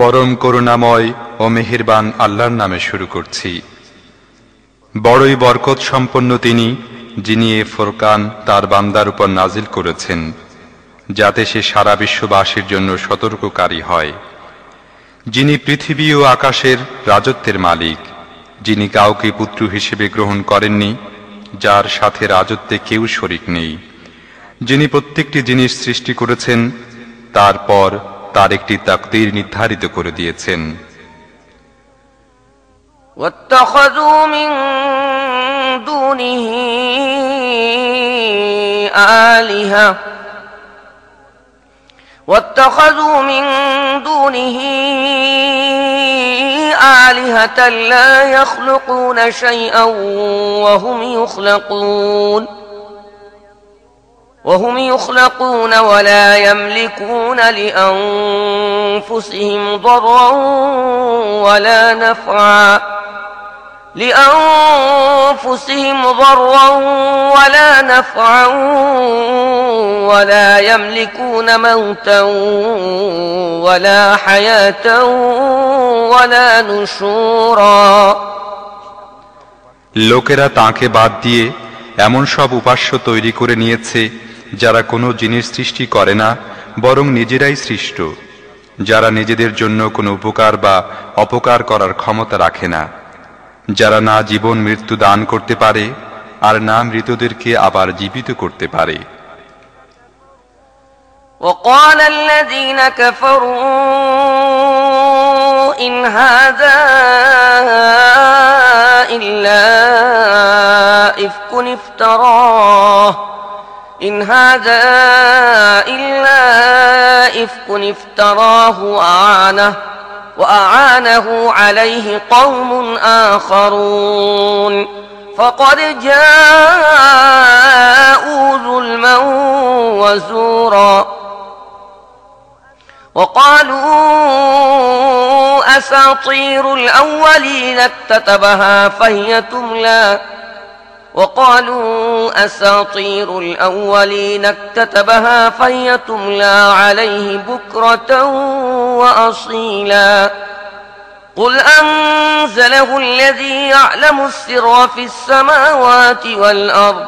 পরম করুণাময় ও মেহেরবান আল্লাহর নামে শুরু করছি। বড়ই বরকত সম্পন্ন তিনি, যিনি এ ফোরকান তার বান্দার উপর নাজিল করেছেন, যাতে সে সারা বিশ্ববাসীর জন্য সতর্ককারী হয়। যিনি পৃথিবী ও আকাশের রাজত্বের মালিক, যিনি কাউকে পুত্র হিসেবে গ্রহণ করেননি, যার সাথে রাজত্বে কেউ শরিক নেই। যিনি প্রত্যেকটি জিনিস সৃষ্টি করেছেন, তারপর তার একটি তাকদির নির্ধারিত করে দিয়েছেন واتخذوا من دونه آلهة واتخذوا من دونه آلهة لا يخلقون شيئا وهم يخلقون وهم يخلقون ولا يملكون لأنفسهم ضرا ولا نفعا لأنفسهم ضرا ولا نفعا ولا يملكون موتا ولا حياة ولا نشورا লোকেরা তাকে বাদ দিয়ে এমন সব উপাস্য তৈরি করে নিয়েছে যারা কোনো জিনিস সৃষ্টি করে না বরং নিজেরাই সৃষ্ট যারা নিজেদের জন্য কোনো উপকার বা অপকার করার ক্ষমতা রাখে না যারা না জীবন মৃত্যু দান করতে পারে আর না মৃতদেরকে আবার জীবিত করতে পারে وقال الذين كفروا إن هذا إلا إفك افتراه إن هذا إلا إفك افتراه وأعانه وأعانه عليه قوم آخرون. فقد جاءوا ظلما وزورا وقالوا أساطير الأولين اكتتبها فهي تملى وقالوا أساطير الأولين اكتتبها فهي تملى عليه بكرة وأصيلا قل أنزله الذي يعلم السر في السماوات والأرض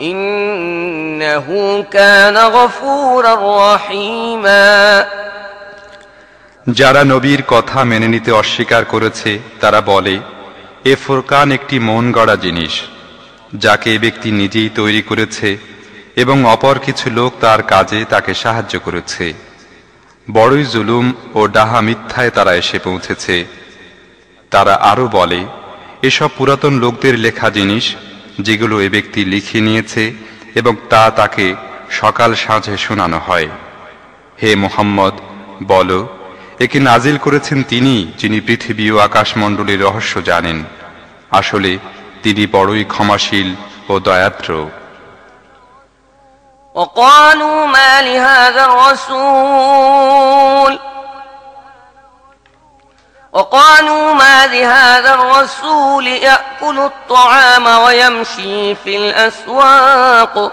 إنه كان غفورا رحيما যারা নবীর কথা মেনে নিতে অস্বীকার করেছে তারা বলে এ ফোরকান একটি মন গড়া জিনিস যাকে এ ব্যক্তি নিজেই তৈরি করেছে এবং অপর কিছু লোক তার কাজে তাকে সাহায্য করেছে। বড়ই জুলুম ও ডাহা মিথ্যায় তারা এসে পৌঁছেছে। তারা আরও বলে, এসব পুরাতন লোকদের লেখা জিনিস, যেগুলো এ ব্যক্তি লিখে নিয়েছে এবং তা তাকে সকাল সাঁঝে শোনানো হয়। হে মোহাম্মদ, বলো, একে নাজিল করেছেন তিনি যিনি পৃথিবী ও আকাশমণ্ডলীর রহস্য জানেন। আসলে তিনি বড়ই ক্ষমাশীল ও দয়াদ্র وقالوا ما لهذا الرسول وقالوا ما لهذا الرسول يأكل الطعام ويمشي في الأسواق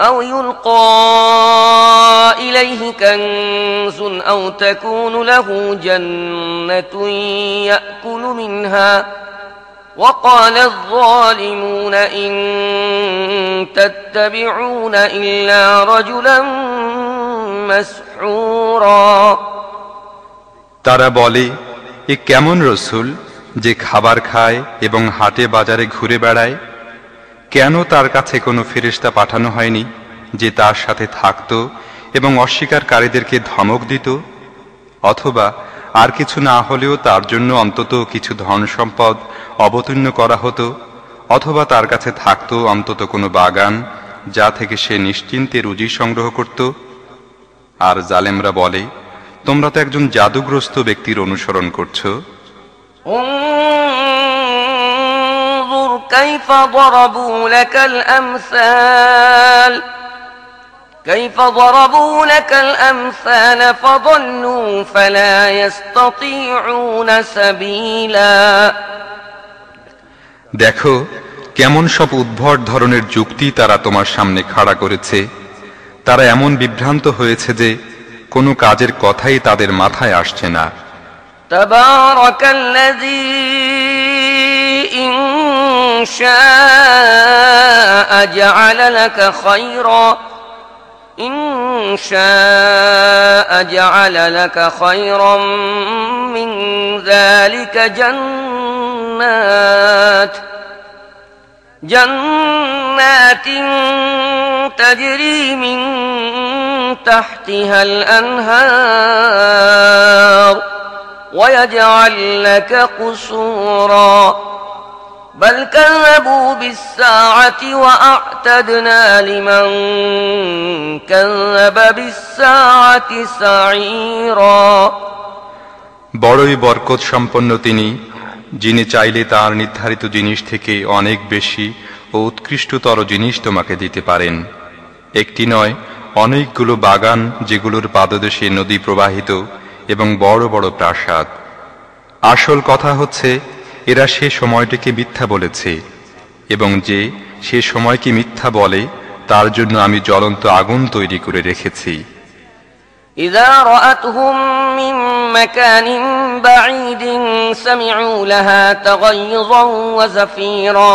أو يلقى إليه كنز أو تكون له جنة يأكل منها وقال الظالمون إن تتبعون إلا رجلا مسحورا তারা বলে এ কেমন রসুল যে খাবার খায় এবং হাটে বাজারে ঘুরে বেড়ায় কেন তার কাছে কোনো ফেরিস্তা পাঠানো হয়নি যে তার সাথে থাকত এবং অস্বীকারীদেরকে ধমক দিত? অথবা আর কিছু না হলেও তার জন্য অন্তত কিছু ধন সম্পদ অবতীর্ণ করা হতো? অথবা তার কাছে থাকত অন্তত কোনো বাগান যা থেকে সে নিশ্চিন্তে রুজি সংগ্রহ করত? আর জালেমরা বলে, তোমরা তো একজন জাদুগ্রস্ত ব্যক্তির অনুসরণ করছ। كيف ضربوا لك الأمثال كيف ضربوا لك الأمثال فضلوا فلا يستطيعون سبيلا দেখো কেমন সব উদ্ভট ধরনের যুক্তি তারা তোমার সামনে খাড়া করেছে তারা এমন বিভ্রান্ত হয়েছে যে কোনো কাজের কথাই তাদের মাথায় আসছে না تبارك الذي إن شاء جعل لك خيرا. إن شاء جعل لك خيرا من ذلك جنات. جنات تجري من تحتها الأنهار ويجعل لك قصورا. بل كذبوا بالساعة وأعتدنا لمن كذب بالساعة سعيرا বড়ই বরকত সম্পন্ন তিনি যিনি চাইলে তার নির্ধারিত জিনিস থেকে অনেক বেশি ও উৎকৃষ্টতর জিনিস তোমাকে দিতে পারেন একটি নয় অনেকগুলো বাগান যেগুলোর পাদদেশে নদী প্রবাহিত এবং বড় বড় প্রাসাদ আসল কথা হচ্ছে এরা সে সময়টিকে মিথ্যা বলেছে এবং যে সে সময়কে মিথ্যা বলে তার জন্য আমি জ্বলন্ত আগুন তৈরি করে রেখেছি إذا رأتهم من مكان بعيد سمعوا لها تغيظا وزفيرا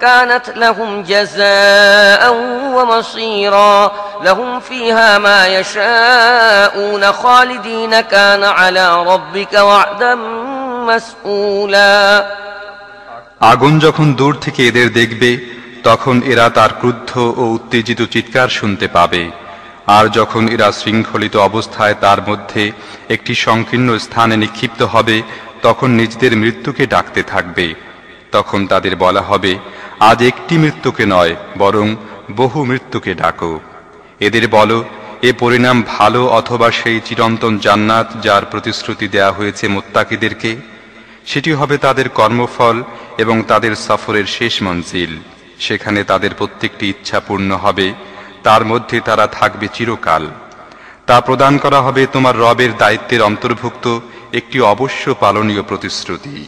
كانت لهم جزاء ومصيرا لهم فيها ما يشاءون خالدين كان على ربك وعدا مسئولا আগুন যখন দূর থেকে এদের দেখবে তখন এরা তার ক্রুদ্ধ ও উত্তেজিত চিৎকার শুনতে পাবে আর যখন এরা শৃঙ্খলিত অবস্থায় তার মধ্যে একটি সংকীর্ণ স্থানে নিক্ষিপ্ত হবে তখন নিজেদের মৃত্যুকে ডাকতে থাকবে তখন তাদের বলা হবে আজ একটি মৃত্যুকে নয়, বরং বহু মৃত্যুকে ডাকো। এদের বলো, এ পরিণাম ভালো অথবা সেই চিরন্তন জান্নাত যার প্রতিশ্রুতি দেয়া হয়েছে মোত্তাকিদেরকে? সেটি হবে তাদের কর্মফল এবং তাদের সফরের শেষ মঞ্জিল। সেখানে তাদের প্রত্যেকটি ইচ্ছা পূর্ণ হবে, তার মধ্যে তারা থাকবে চিরকাল। তা প্রদান করা হবে তোমার রবের দায়িত্বের অন্তর্ভুক্ত একটি অবশ্য পালনীয় প্রতিশ্রুতি।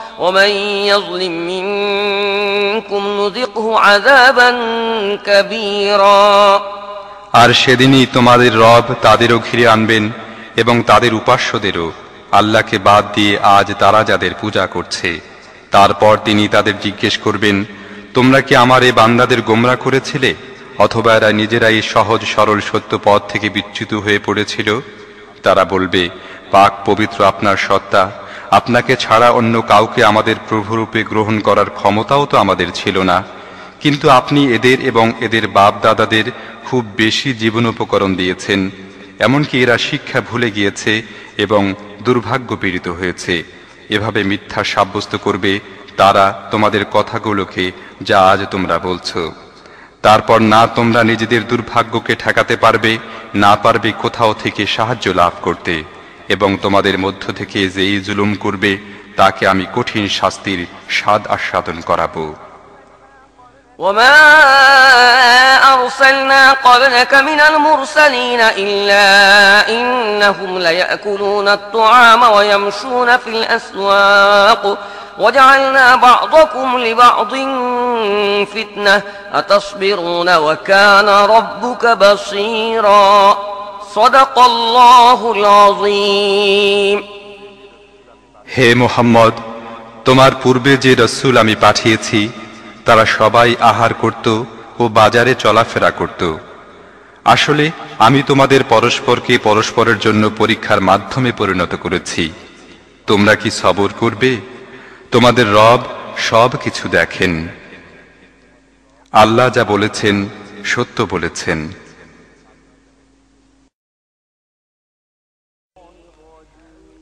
ومن يظلم منكم نذقه عذابا كبيرا আর সেদিনই তোমাদের রব তাদেরও ঘিরে আনবেন এবং তাদের উপাস্যদেরও আল্লাহকে বাদ দিয়ে আজ তারা যাদের পূজা করছে তারপর তিনি তাদের জিজ্ঞেস করবেন তোমরা কি আমার এ বান্দাদের গোমরা করেছিলে অথবা এরা নিজেরাই সহজ সরল সত্য পথ থেকে বিচ্যুত হয়ে পড়েছিল তারা বলবে পাক পবিত্র আপনার সত্তা আপনাকে ছাড়া অন্য কাউকে আমাদের প্রভুরূপে গ্রহণ করার ক্ষমতাও তো আমাদের ছিল না। কিন্তু আপনি এদের এবং এদের বাপ দাদাদের খুব বেশি জীবন উপকরণ দিয়েছেন, এমনকি এরা শিক্ষা ভুলে গিয়েছে এবং দুর্ভাগ্য পীড়িত হয়েছে। এভাবে মিথ্যা সাব্যস্ত করবে তারা তোমাদের কথাগুলোকে যা আজ তোমরা বলছো। তারপর না তোমরা নিজেদের দুর্ভাগ্যকে ঠেকাতে পারবে, না পারবে কোথাও থেকে সাহায্য লাভ করতে। এবং তোমাদের মধ্য থেকে যেই জুলুম করবে তাকে আমি কঠিন শাস্তির স্বাদ আস্বাদন করাবো وما أرسلنا قبلك من المرسلين إلا إنهم ليأكلون الطعام ويمشون في الأسواق وجعلنا بعضكم لبعض فتنة أتصبرون وكان ربك بصيرا صدق الله العظيم হে মোহাম্মদ, তোমার পূর্বে যে রসুল আমি পাঠিয়েছি, তারা সবাই আহার করত ও বাজারে চলাফেরা করত। আসলে আমি তোমাদের পরস্পরকে পরস্পরের জন্য পরীক্ষার মাধ্যমে পরিণত করেছি। তোমরা কি সবর করবে? তোমাদের রব সব কিছু দেখেন। আল্লাহ যা বলেছেন, সত্য বলেছেন।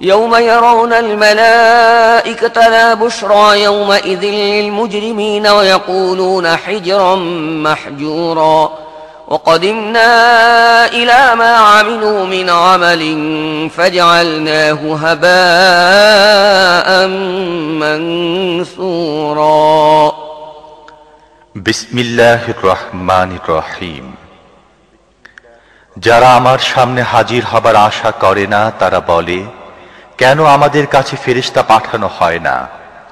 يوم يرون الملائكة لا بشرى يومئذ للمجرمين ويقولون حجرا محجورا وقدمنا إلى ما عملوا من عمل فجعلناه هباء منثورا বিসমিল্লাহ রহমান রহিম যারা আমার সামনে হাজির হবার আশা করে না তারা বলে কেন আমাদের কাছে ফেরিস্তা পাঠানো হয় না?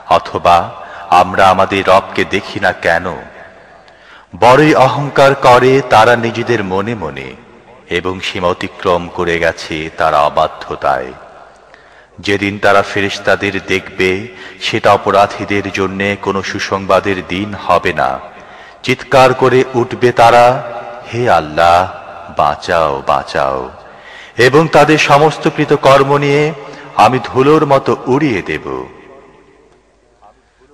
অথবা আমরা আমাদের রবকে দেখি না কেন? বড়ই অহংকার করে তারা নিজেদের মনে মনে এবং সীমা অতিক্রম করে গেছে তারা অবাধ্যতায়। যেদিন তারা ফেরিস্তাদের দেখবে, সেটা অপরাধীদের জন্য কোনো সুসংবাদের দিন হবে না। চিৎকার করে উঠবে তারা, হে আল্লাহ, বাঁচাও বাঁচাও। এবং তাদের সমস্ত কৃত কর্ম নিয়ে আমি ধুলোর মতো উড়িয়ে দেব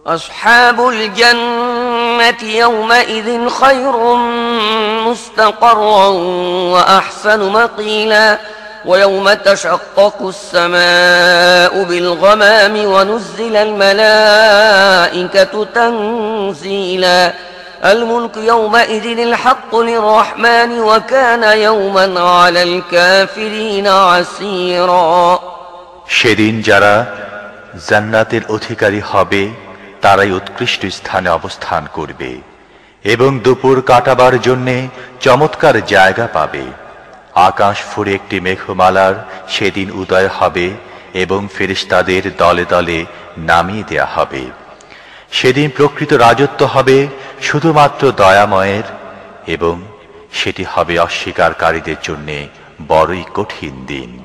أصحاب الجنة يومئذ خير مستقرا وأحسن مقيلا ويوم تشقق السماء بالغمام ونزل الملائكة تنزيلا الملك يومئذ الحق للرحمن وكان يوما على الكافرين عسيرا সেদিন যারা জান্নাতের অধিকারী হবে, তারাই উৎকৃষ্ট স্থানে অবস্থান করবে এবং দুপুর কাটাবার জন্যে চমৎকার জায়গা পাবে। আকাশ ফুরে একটি মেঘমালার সেদিন উদয় হবে এবং ফেরিস্তাদের দলে দলে নামিয়ে দেয়া হবে। সেদিন প্রকৃত রাজত্ব হবে শুধুমাত্র দয়াময়ের এবং সেটি হবে অস্বীকারীদের জন্যে বড়ই কঠিন দিন।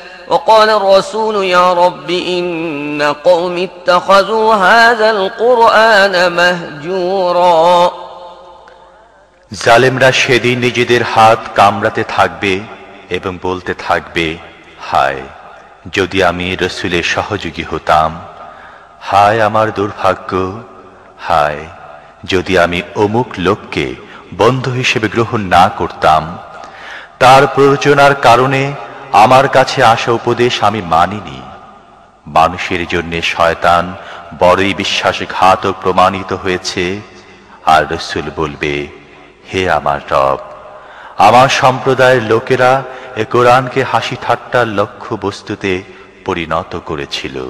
وقال الرسول يا رب إن قوم اتخذوا هذا القرآن مهجورا জালেমরা সেদিন নিজেদের হাত কামড়াতে থাকবে এবং বলতে থাকবে হায় যদি আমি রসুলের সহযোগী হতাম হায় আমার দুর্ভাগ্য হায় যদি আমি অমুক লোককে বন্ধু হিসেবে গ্রহণ না করতাম তার প্ররোচনার কারণে আমার কাছে আসা উপদেশ আমি মানিনি। মানুষের জন্য শয়তান বড়ই বিশ্বাসঘাত প্রমাণিত হয়েছে। আর রসুল বলবে, হে আমার রব, আমার সম্প্রদায়ের লোকেরা এ কোরআনকে হাসি ঠাট্টার লক্ষ্য বস্তুতে পরিণত করেছিল।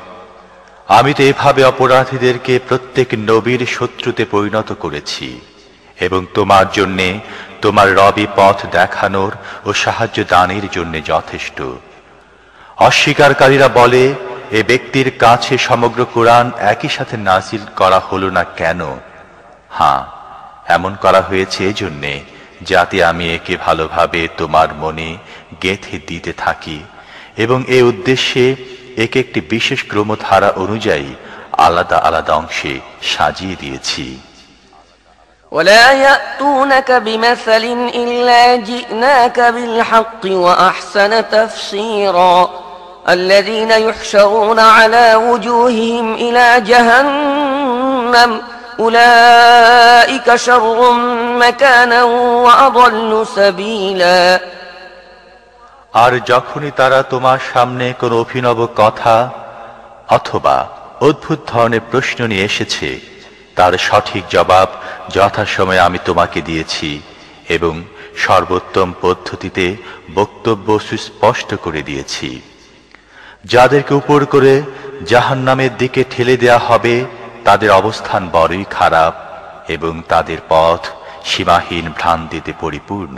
আমি তো এভাবে অপরাধীদেরকে প্রত্যেক নবীর শত্রুতে পরিণত করেছি, এবং তোমার জন্যে তোমার রবি পথ দেখানোর ও সাহায্য দানের জন্য যথেষ্ট। অস্বীকারীরা বলে, এ ব্যক্তির কাছে সমগ্র কোরআন একই সাথে নাজিল করা হলো না কেন? হ্যাঁ এমন করা হয়েছে এজন্যে, যাতে আমি একে ভালোভাবে তোমার মনে গেঁথে দিতে থাকি, এবং এ উদ্দেশ্যে একে একটি বিশেষ ক্রমধারা অনুযায়ী আলাদা আলাদা অংশে সাজিয়ে দিয়েছি ولا يأتونك بمثل إلا جئناك بالحق وأحسن تفسيرا الذين يحشرون على وجوههم إلى جهنم أولئك شر مكانا وأضل سبيلا আর যখনই তারা তোমার সামনে কোনো অভিনব কথা অথবা অদ্ভুত ধরনের প্রশ্ন নিয়ে এসেছে, তার সঠিক জবাব যথাসময়ে আমি তোমাকে দিয়েছি এবং সর্বোত্তম পদ্ধতিতে বক্তব্য সুস্পষ্ট করে দিয়েছি। যাদেরকে উপর করে জাহান্নামের দিকে ঠেলে দেয়া হবে, তাদের অবস্থান বড়ই খারাপ এবং তাদের পথ সীমাহীন ভ্রান্তিতে পরিপূর্ণ।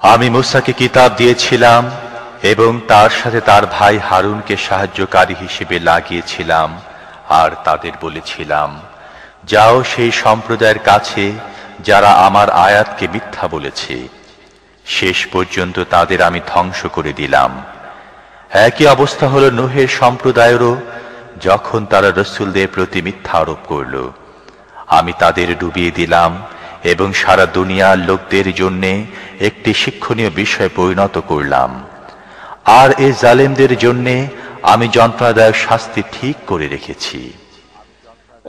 আমি মুসাকে কিতাব দিয়েছিলাম এবং তার সাথে তার ভাই হারুনকে সাহায্যকারী হিসেবে লাগিয়েছিলাম আর তাদের বলেছিলাম, যাও সেই সম্প্রদায়ের কাছে যারা আমার আয়াতকে মিথ্যা বলেছে। শেষ পর্যন্ত তাদের আমি ধ্বংস করে দিলাম। একই অবস্থা হল নোহের সম্প্রদায়েরও যখন তারা রসুলদের প্রতি মিথ্যা আরোপ করল, আমি তাদের ডুবিয়ে দিলাম এবং সারা দুনিয়ার লোকদের জন্য একটি শিক্ষণীয় বিষয় পরিণত করলাম। আর এ জালেমদের জন্যে আমি যন্ত্রণাদায়ক শাস্তি ঠিক করে রেখেছি।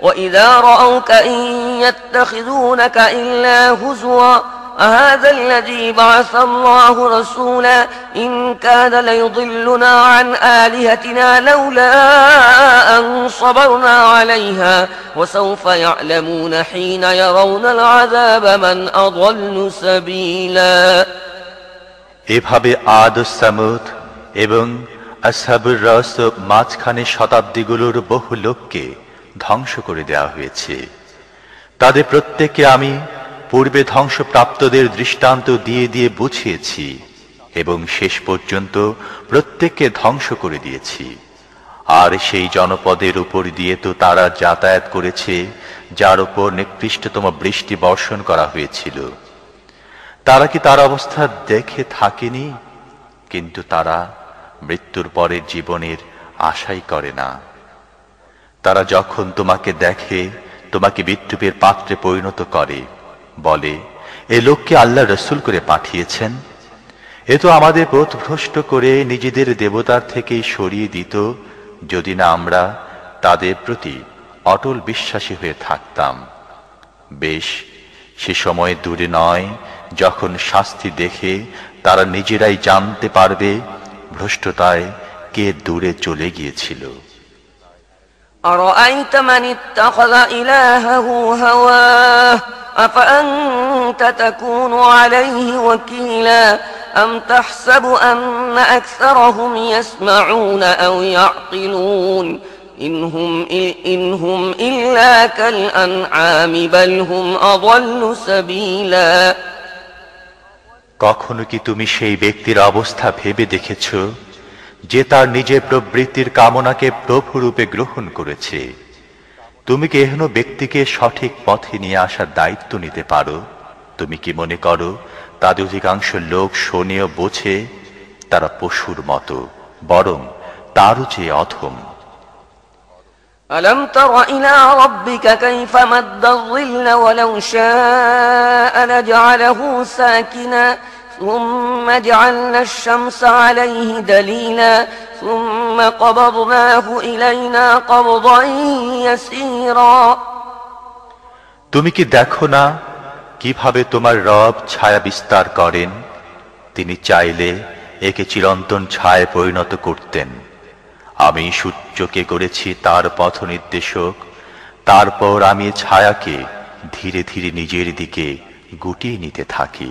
وإذا رأوك إن يتخذونك إلا هزوا أهذا الذي بعث الله رسولا إن كان ليضلنا عن آلهتنا لولا أن صبرنا عليها وسوف يعلمون حين يرون العذاب من أضل سبيلا এভাবে আদ ও সামুদ এবং আসহাবুর রস ও মাঝখানে শতাব্দীগুলোর বহু লোককে ধ্বংস করে দেওয়া হয়েছে। তাদের প্রত্যেককে আমি পূর্বে ধ্বংসপ্রাপ্তদের দৃষ্টান্ত দিয়ে দিয়ে বুঝিয়েছি এবং শেষ পর্যন্ত প্রত্যেককে ধ্বংস করে দিয়েছি। আর সেই জনপদের উপর দিয়ে তো তারা যাতায়াত করেছে, যার উপর নিকৃষ্টতম বৃষ্টি বর্ষণ করা হয়েছিল। তারা কি তার অবস্থা দেখে থাকেনি? কিন্তু তারা মৃত্যুর পরের জীবনের আশাই করে না। তারা যখন তোমাকে দেখে, তোমাকে বিদ্রুপের পাত্রে পরিণত করে, বলে, এ লোককে আল্লাহ রসুল করে পাঠিয়েছেন। এ তো আমাদের পথভ্রষ্ট করে নিজেদের দেবতার থেকে সরিয়ে দিত, যদি না আমরা তাদের প্রতি অটল বিশ্বাসী হয়ে থাকতাম। বেশ, সে সময় দূরে নয়, যখন শাস্তি দেখে তারা নিজেরাই জানতে পারবে, ভ্রষ্টতায় কে দূরে চলে গিয়েছিল। أرأيت من اتخذ إلهه هواه أفأنت تكون عليه وكيلا أم تحسب أن أكثرهم يسمعون أو يعقلون إن هم, إن هم إلا كالأنعام بل هم أضل سبيلا কখনো কি তুমি সেই ব্যক্তির অবস্থা ভেবে দেখেছ যে তার নিজের প্রবৃত্তির কামনাকে প্রভু রূপে গ্রহণ করেছে তুমি কি এহেন ব্যক্তিকে সঠিক পথে নিয়ে আসার দায়িত্ব নিতে পারো তুমি কি মনে করো তাদের অধিকাংশ লোক শোনেও বোঝে তারা পশুর মতো বরং তারও চেয়ে অধম ألم تر إلى ربك كيف مد الظل ولو شاء لجعله ساكنا ثم جعلنا الشمس عليه دليلا ثم قبضناه إلينا قبضا يسيرا তুমি কি দেখো না কিভাবে তোমার রব ছায়া বিস্তার করেন তিনি চাইলে একে চিরন্তন ছায় পরিণত করতেন আমি সূর্যকে করেছি তার পথ নির্দেশক তারপর আমি ছায়াকে ধীরে ধীরে নিজের দিকে গুটিয়ে নিতে থাকি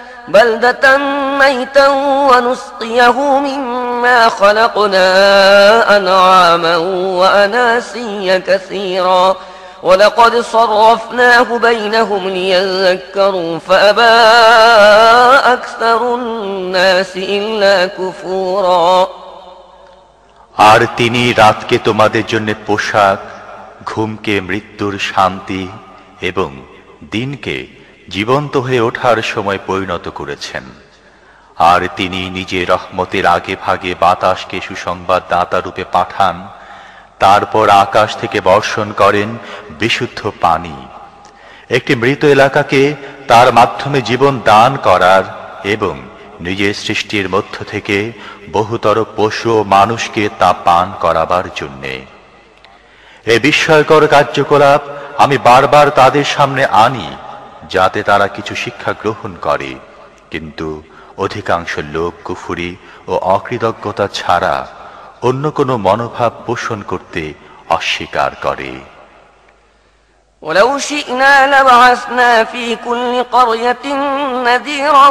بلدة ميتا ونسقيه مما خلقنا أنعاما وأناسيا كثيرا ولقد صرفناه بينهم ليذكروا فأبى أكثر الناس إلا كفورا আর তিনি রাতকে তোমাদের জন্য পোশাক ঘুমকে মৃত্যুর শান্তি এবং দিনকে জীবন্ত হয়ে ওঠার সময় পরিণত করেছেন। আর তিনি নিজে রহমতের আগে ভাগে বাতাসকে সুসংবাদ দাতা রূপে পাঠান, তারপর আকাশ থেকে বর্ষণ করেন বিশুদ্ধ পানি। একটি মৃত এলাকাকে তার মাধ্যমে জীবন দান করার এবং নিজের সৃষ্টির মধ্য থেকে বহুতর পশু ও মানুষকে তা পান করাবার জন্যে। এ বিস্ময়কর কার্যকলাপ আমি বারবার তাদের সামনে আনি। যাতে তারা কিছু শিক্ষা গ্রহণ করে কিন্তু অধিকাংশ লোক কুফুরি ও অকৃতজ্ঞতা ছাড়া অন্য কোনো মনোভাব পোষণ করতে অস্বীকার করে ولو شئنا لبعثنا في كل قرية نذيرا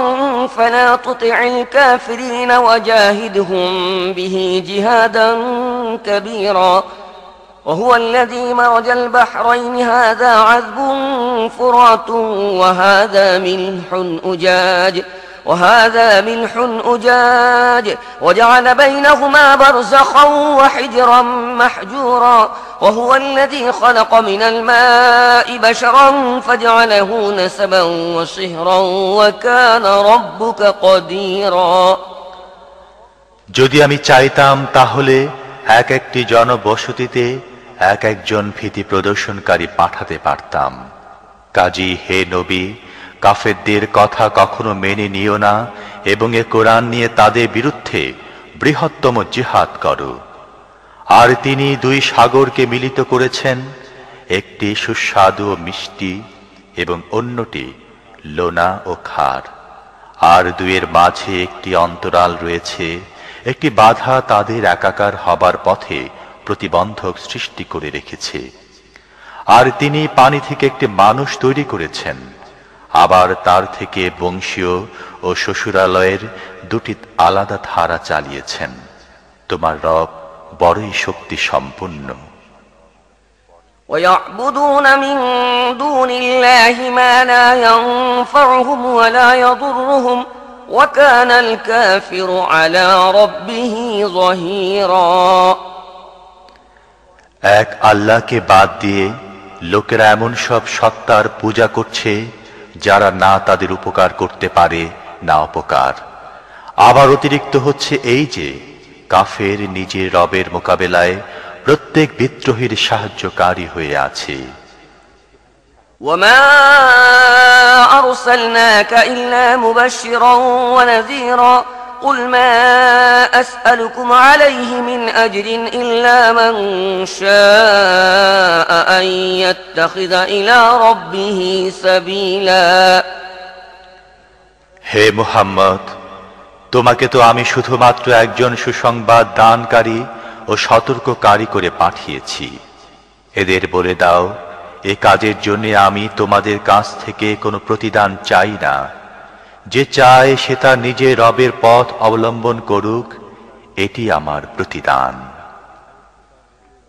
فلا تطع الكافرين وجاهدهم به جهادا كبيرا وهو الذي مرج البحرين هذا عذب فرات وهذا ملح أجاج وهذا ملح أجاج وجعل بينهما برزخا وحجرا محجورا وهو الذي خلق من الماء بشرا فجعله نسبا وصهرا وكان ربك قديرا যদি আমি চাইতাম তাহলে এক একটি জনবসতিতে এক একজন ভীতি প্রদর্শনকারী পাঠাতে পারতাম। কাজী, হে নবী, কাফেরদের কথা কখনো মেনে নিও না এবং এ কোরআন নিয়ে তাদের বিরুদ্ধে বৃহত্তম জিহাদ করো। আর তিনি দুই সাগরকে মিলিত করেছেন, একটি সুস্বাদু ও মিষ্টি এবং অন্যটি লোনা ও খার। আর দুয়ের মাঝে একটি অন্তরাল রয়েছে, একটি বাধা তাদের একাকার হবার পথে প্রতিবন্ধক সৃষ্টি করে রেখেছে আর তিনি পানি থেকে একটি মানুষ তৈরি করেছেন আবার তার থেকে বংশীয় ও শ্বশুরালয়ের দুটি আলাদা ধারা চালিয়েছেন তোমার রব বড়ই শক্তি সম্পন্ন ويعبدون من دون الله ما لا ينفعهم ولا يضرهم وكان الكافر على ربه ظهيرا এক আল্লাহকে বাদ দিয়ে লোকেরা এমন সব সত্তার পূজা করছে যারা না তাদের উপকার করতে পারে না অপকার আবার অতিরিক্ত হচ্ছে এই যে কাফের নিজের রবের মোকাবেলায় প্রত্যেক বিদ্রোহীর সাহায্যকারী হয়ে আছে وما أرسلناك إلا مبشرا ونذيرا قل ما أسألكم عليه من أجر إلا من شاء أن يتخذ إلى ربه سبيلا হে মুহাম্মদ তোমাকে তো আমি শুধুমাত্র একজন সুসংবাদ দানকারী ও সতর্ককারী করে পাঠিয়েছি এদের বলে দাও এ কাজের জন্য আমি তোমাদের কাছ থেকে কোনো প্রতিদান চাই না যে চায় সে তার নিজের রবের পথ অবলম্বন করুক এটি আমার প্রতিদান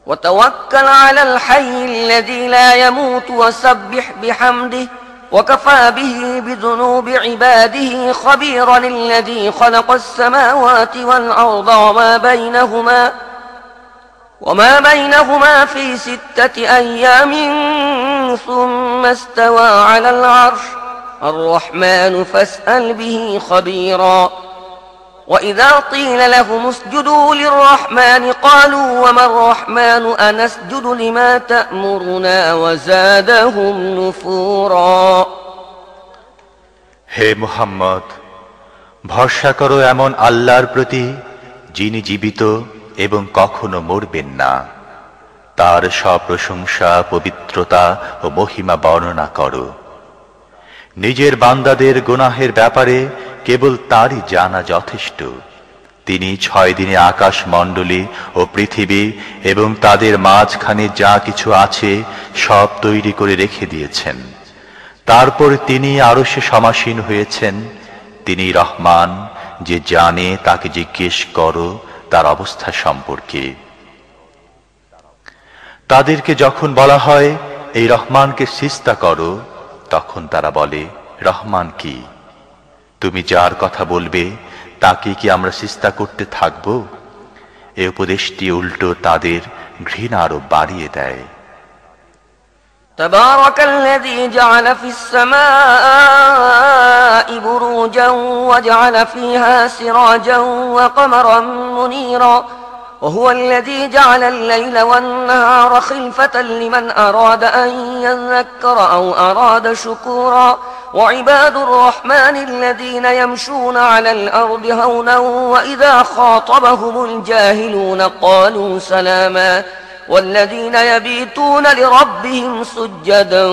وتوكل على الحي الذي لا يموت وسبح بحمده وكفى به بذنوب عباده خبيرا الذي خلق السماوات والأرض وما بينهما وما بينهما في ستة أيام ثم استوى على العرش الرحمن فاسأل به خبيرا وإذا قيل لهم اسجدوا للرحمن قالوا وما الرحمن أنسجد لما تأمرنا وزادهم نفورا হে মুহাম্মদ ভরসা করো এমন আল্লাহর প্রতি যিনি জীবিত এবং কখনো মরবেন না তার সব প্রশংসা পবিত্রতা ও মহিমা বর্ণনা করো নিজের বান্দাদের গুনাহের ব্যাপারে কেবল তারই জানা যথেষ্ট। তিনি ছয় দিনে আকাশ মণ্ডলী ও পৃথিবী এবং তাদের মাঝখানে যা কিছু আছে সব তৈরি করে রেখে দিয়েছেন। তারপর তিনি আরও সে সমাসীন হয়েছেন। তিনি রহমান, যে জানে, তাকে জিজ্ঞেস করো তার অবস্থা সম্পর্কে। তাদেরকে যখন বলা হয়, এই রহমানকে সিস্তা করো তখন তারা বলে, রহমান কি? তুমি যার কথা বলবে, তাকে কি আমরা চিস্তা করতে থাকব? এ উপদেশটি উল্টো তাদের ঘৃণা আরও বাড়িয়ে দেয়। تبارك الذي جعل في السماء بروجا وجعل فيها سراجا وقمرا منيرا وهو الذي جعل الليل والنهار خلفة لمن أراد أن يذكر أو أراد شكورا وعباد الرحمن الذين يمشون على الأرض هونا وإذا خاطبهم الجاهلون قالوا سلاما والذين يبيتون لربهم سجدا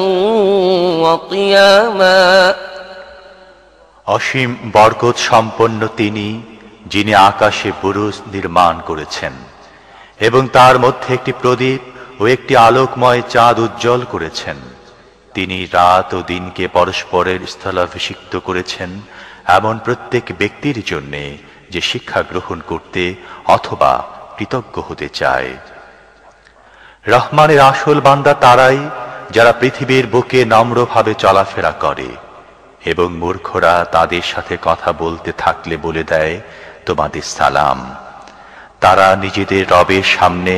وقياما অসীম বরকত সম্পন্ন তিনি যিনি আকাশে বুরুজ নির্মাণ করেছেন, এবং তার মধ্যে একটি প্রদীপ ও একটি আলোকময় চাঁদ উজ্জ্বল করেছেন। তিনি রাত ও দিনকে পরস্পরের স্থলাভিষিক্ত করেছেন এমন প্রত্যেক ব্যক্তির জন্যে যে শিক্ষা গ্রহণ করতে অথবা কৃতজ্ঞ হতে চায়। রহমানের আসল বান্দা তারাই যারা পৃথিবীর বুকে নম্রভাবে চলাফেরা করে, এবং মূর্খরা তাদের সাথে কথা বলতে থাকলে বলে দেয় তোমাদের সালাম তারা নিজেদের রবের সামনে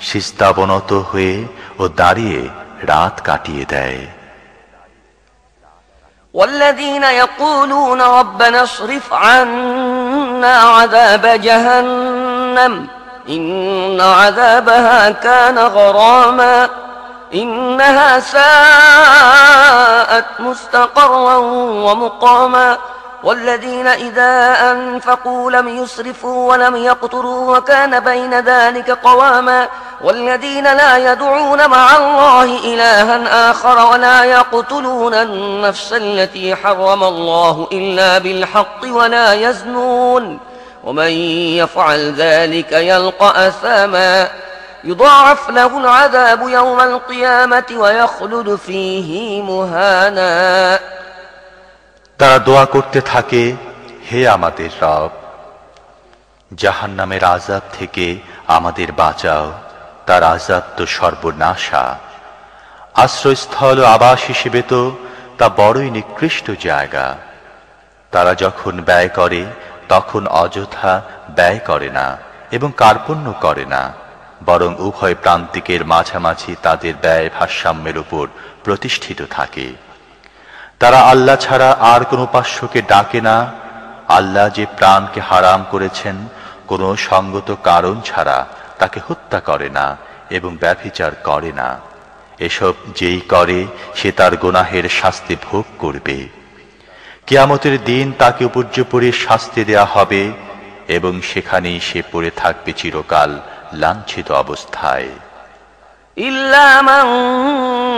শিস্তাবনত হয়ে ও দাঁড়িয়ে রাত কাটিয়ে দেয় والذين يقولون ربنا اصرف عنا عذاب جهنم إن عذابها كان غراما إنها ساءت مستقرا ومقاما والذين إذا أنفقوا لم يسرفوا ولم يقتروا وكان بين ذلك قواما والذين لا يدعون مع الله إلها آخر ولا يقتلون النفس التي حرم الله إلا بالحق ولا يزنون ومن يفعل ذلك يلقى أثاما يضاعف له العذاب يوم القيامة ويخلد فيه مهانا তারা দোয়া করতে থাকে, হে আমাদের রব জাহান নামের আজাব থেকে আমাদের বাঁচাও। তার আজাব তো সর্বনাশা। আশ্রয়স্থল ও আবাস হিসেবে তো তা বড়ই নিকৃষ্ট জায়গা। তারা যখন ব্যয় করে, তখন অযথা ব্যয় করে না এবং কার্পণ্য করে না, বরং উভয় প্রান্তিকের মাঝামাঝি তাদের ব্যয় ভারসাম্যের উপর প্রতিষ্ঠিত থাকে। তারা আল্লাহ ছাড়া আর কোনো পার্শ্বকে ডাকে না। আল্লাহ যে প্রাণকে হারাম করেছেন, কোনো সঙ্গত কারণ ছাড়া তাকে হত্যা করে না এবং ব্যভিচার করে না। এসব যেই করে, সে তার গোনাহের শাস্তি ভোগ করবে। কিয়ামতের দিন তাকে উপর্যপরে শাস্তি দেয়া হবে এবং সেখানেই সে পড়ে থাকবে চিরকাল লাঞ্ছিত অবস্থায়।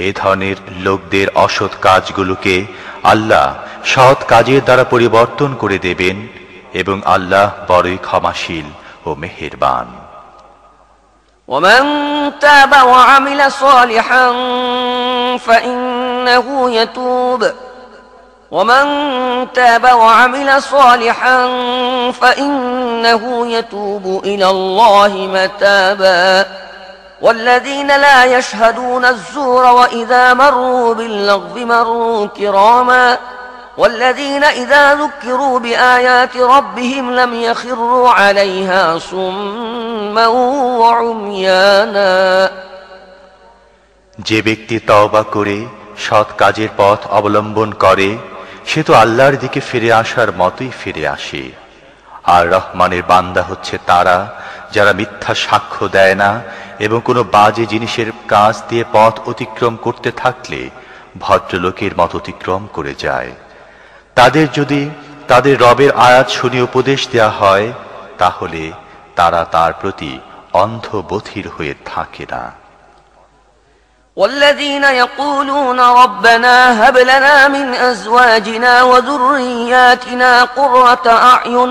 এ ধরনের লোকদের অসৎ কাজগুলোকে আল্লাহ সৎ কাজের দ্বারা পরিবর্তন করে দেবেন এবং আল্লাহ বড়ই ক্ষমাশীল ও মেহেরবান ومن تاب وعمل صالحا فإنه يتوب ومن تاب وعمل صالحا فإنه يتوب إلى الله متابا والذين لا يشهدون الزور وإذا مروا باللغو مروا كراما والذين إذا ذكروا بآيات ربهم لم يخروا عليها صما وعميانا যে ব্যক্তি তওবা করে সৎ কাজের পথ অবলম্বন করে সে তো আল্লাহর দিকে ফিরে আসার মতোই ফিরে আসে আর রহমানের বান্দা হচ্ছে তারা যারা মিথ্যা সাক্ষ্য দেয় না এবং কোনো বাজে জিনিসের কাজ দিয়ে পথ অতিক্রম করতে থাকলে ভদ্রলোকের মত অতিক্রম করে যায় তাদের যদি তাদের রবের আয়াত শুনে উপদেশ দেয়া হয় তাহলে তারা তার প্রতি অন্ধ বধির হয়ে থাকে না والذين يقولون ربنا هب لنا من أزواجنا وذرياتنا قرة أعين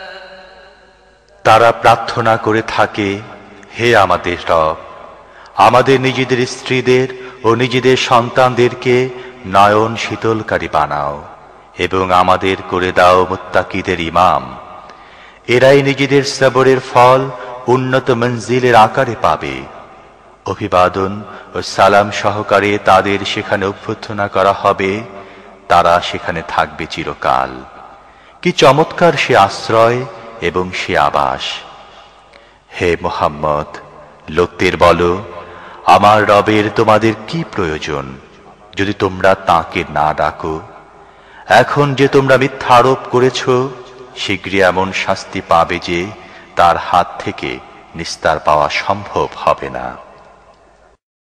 তারা প্রার্থনা করে থাকে, হে আমাদের রব, আমাদের নিজেদের স্ত্রীদের ও নিজেদের সন্তানদেরকে নয়ন শীতলকারী বানাও এবং আমাদের করে দাও মুত্তাকিদের ইমাম। এরাই নিজেদের সবরের ফল উন্নত মঞ্জিলের আকারে পাবে। অভিবাদন ও সালাম সহকারে তাদের সেখানে অভ্যর্থনা করা হবে, তারা সেখানে থাকবে চিরকাল। কি চমৎকার সে আশ্রয় এবং সে আবাস। হে মোহাম্মদ, লোকদের বলো, আমার রবের তোমাদের কি প্রয়োজন? যদি তোমরা তাকে না ডাকো, এখন যে তোমরা মিথ্যা আরোপ করেছ, শীঘ্রই এমন শাস্তি পাবে যে তার হাত থেকে নিস্তার পাওয়া সম্ভব হবে না।